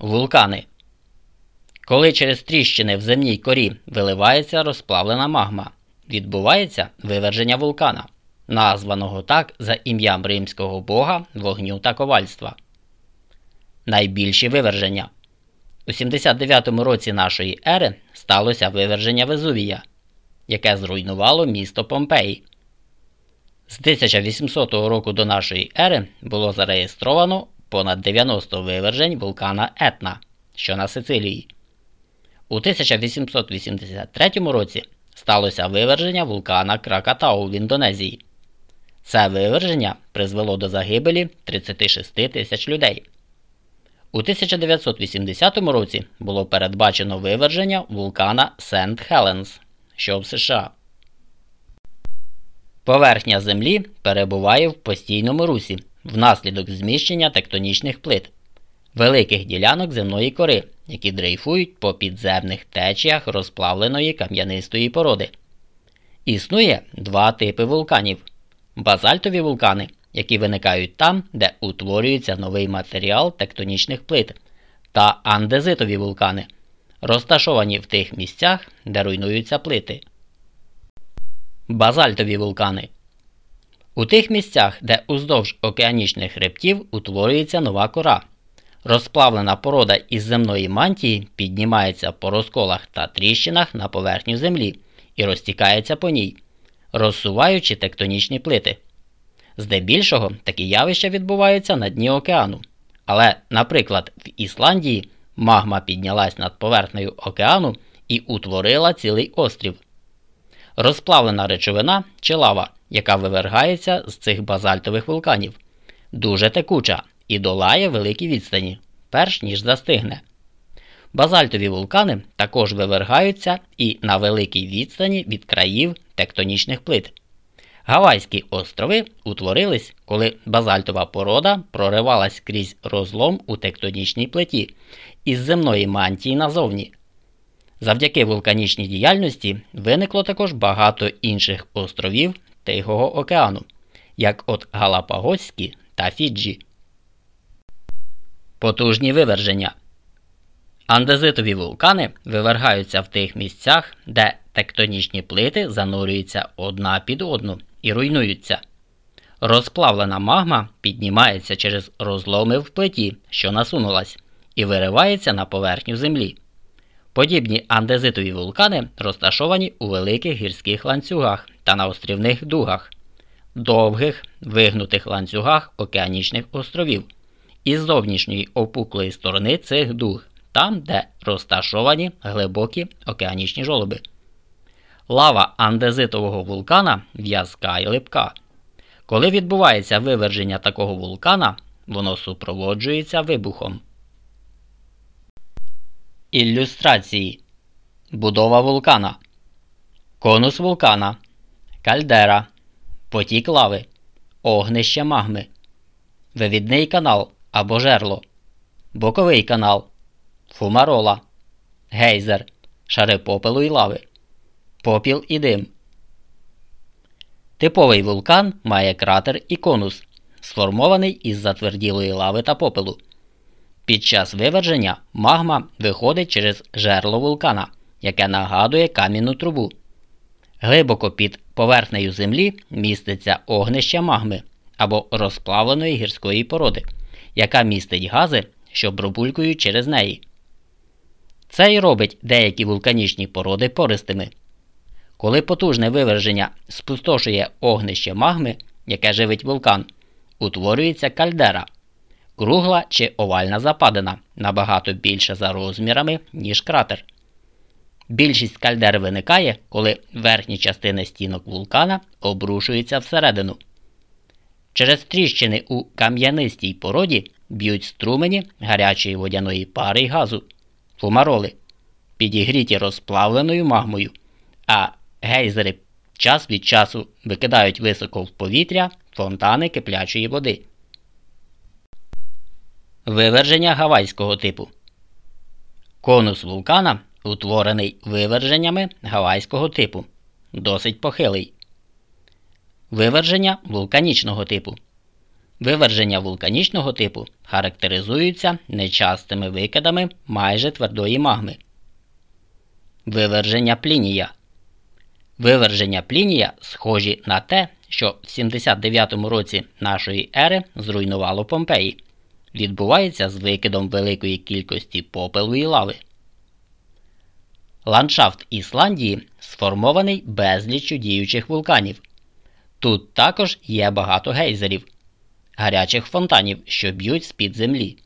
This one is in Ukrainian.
Вулкани. Коли через тріщини в земній корі виливається розплавлена магма, відбувається виверження вулкана, названого так за ім'ям римського бога вогню та ковальства. Найбільші виверження. У 79 році нашої ери сталося виверження Везувія, яке зруйнувало місто Помпеї. З 1800 року до нашої ери було зареєстровано понад 90 вивержень вулкана Етна, що на Сицилії. У 1883 році сталося виверження вулкана Кракатау в Індонезії. Це виверження призвело до загибелі 36 тисяч людей. У 1980 році було передбачено виверження вулкана Сент Хеленс, що в США. Поверхня Землі перебуває в постійному русі внаслідок зміщення тектонічних плит, великих ділянок земної кори, які дрейфують по підземних течіях розплавленої кам'янистої породи. Існує два типи вулканів: базальтові вулкани, які виникають там, де утворюється новий матеріал тектонічних плит, та андезитові вулкани, розташовані в тих місцях, де руйнуються плити. Базальтові вулкани. У тих місцях, де уздовж океанічних хребтів утворюється нова кора. Розплавлена порода із земної мантії піднімається по розколах та тріщинах на поверхню землі і розтікається по ній, розсуваючи тектонічні плити. Здебільшого такі явища відбуваються на дні океану. Але, наприклад, в Ісландії магма піднялась над поверхнею океану і утворила цілий острів. Розплавлена речовина чи лава, яка вивергається з цих базальтових вулканів, дуже текуча і долає великі відстані, перш ніж застигне. Базальтові вулкани також вивергаються і на великій відстані від країв тектонічних плит. Гавайські острови утворились, коли базальтова порода проривалась крізь розлом у тектонічній плиті із земної мантії назовні. Завдяки вулканічній діяльності виникло також багато інших островів Тихого океану, як от Галапагоські та Фіджі. Потужні виверження. Андезитові вулкани вивергаються в тих місцях, де тектонічні плити занурюються одна під одну і руйнуються. Розплавлена магма піднімається через розломи в плиті, що насунулась, і виривається на поверхню землі. Подібні андезитові вулкани розташовані у великих гірських ланцюгах та на острівних дугах, довгих вигнутих ланцюгах океанічних островів із зовнішньої опуклої сторони цих дуг, там, де розташовані глибокі океанічні жолоби. Лава андезитового вулкана в'язка і липка. Коли відбувається виверження такого вулкана, воно супроводжується вибухом. Ілюстрації. Будова вулкана, Конус вулкана, Кальдера, Потік лави, Огнище магми, Вивідний канал або жерло, Боковий канал, Фумарола, Гейзер, Шари попелу і лави, Попіл і дим. Типовий вулкан має кратер і конус, сформований із затверділої лави та попелу. Під час виверження магма виходить через жерло вулкана, яке нагадує кам'яну трубу. Глибоко під поверхнею землі міститься огнище магми або розплавленої гірської породи, яка містить гази, що пробулькують через неї. Це й робить деякі вулканічні породи пористими. Коли потужне виверження спустошує огнище магми, яке живить вулкан, утворюється кальдера кругла чи овальна западина, набагато більша за розмірами, ніж кратер. Більшість кальдер виникає, коли верхні частини стінок вулкана обрушуються всередину. Через тріщини у кам'янистій породі б'ють струмені гарячої водяної пари й газу, фумароли, підігріті розплавленою магмою, а гейзери час від часу викидають високо в повітря фонтани киплячої води. Виверження гавайського типу. Конус вулкана утворений виверженнями гавайського типу. Досить похилий. Виверження вулканічного типу. Виверження вулканічного типу характеризуються нечастими викидами майже твердої магми. Виверження плінія. Виверження плінія схожі на те, що в 79 році нашої ери зруйнувало Помпеї. Відбувається з викидом великої кількості попелу і лави. Ландшафт Ісландії сформований безліччю діючих вулканів. Тут також є багато гейзерів, гарячих фонтанів, що б'ють з під землі.